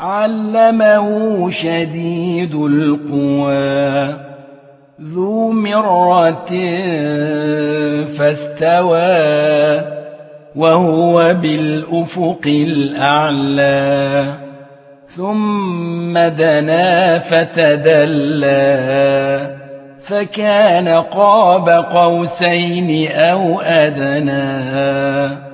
علمه شديد القوى ذو مرة فاستوى وهو بالأفق الأعلى ثم دنا فتدلى فكان قاب قوسين أو أدنى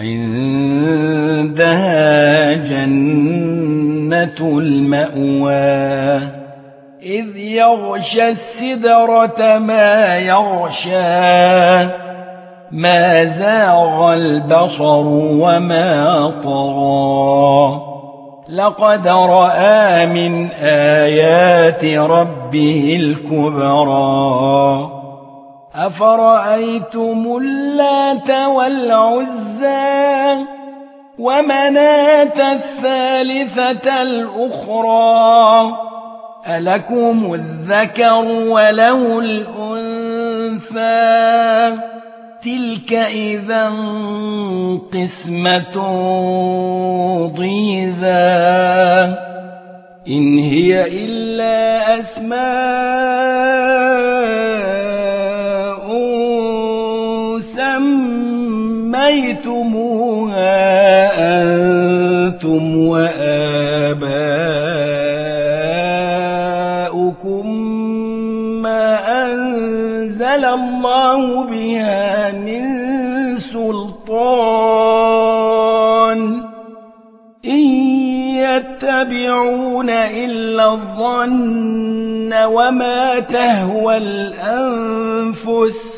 عندها جنة المأوى. إذ يغشى السدرة ما يغشى ما زاغ البصر وما طغى. لقد رأى من آيات ربه الكبرى. أفرأيتم اللات والعزى ومناة الثالثة الأخرى ألكم الذكر وله الأنثى تلك إذا قسمة ضيزى إن هي إلا أسماء سميتموها أنتم وآباؤكم ما أنزل الله بها من سلطان إن يتبعون إلا الظن وما تهوى الأنفس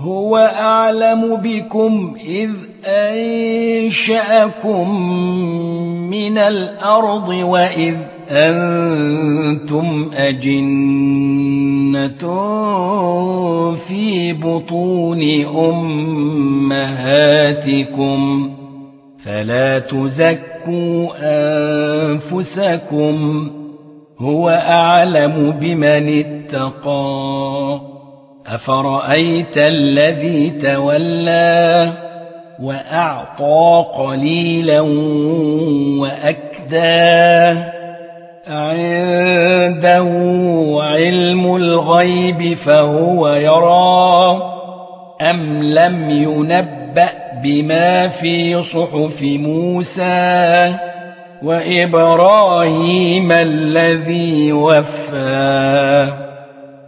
هو أعلم بكم إذ أنشأكم من الأرض وإذ أنتم أجنة في بطون أمهاتكم فلا تزكوا أنفسكم هو أعلم بمن اتقى أفرأيت الذي تولى وأعطى قليلا وأكدى عنده علم الغيب فهو يرى أم لم ينبأ بما في صحف موسى وإبراهيم الذي وفى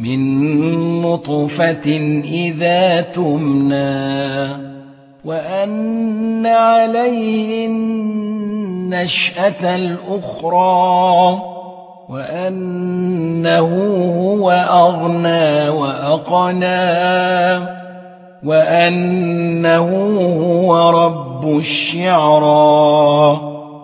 من نطفة إذا تمنى وأن عليه النشأة الأخرى وأنه هو أغنى وأقنى وأنه هو رب الشعرى